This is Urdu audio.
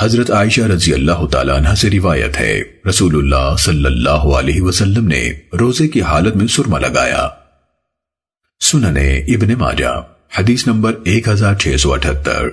حضرت عائشہ رضی اللہ تعالیٰ عنہ سے روایت ہے۔ رسول اللہ صلی اللہ علیہ وسلم نے روزے کی حالت میں سرما لگایا۔ سننے ابن ماجہ، حدیث نمبر ایک ہزار چھ سو اٹھتر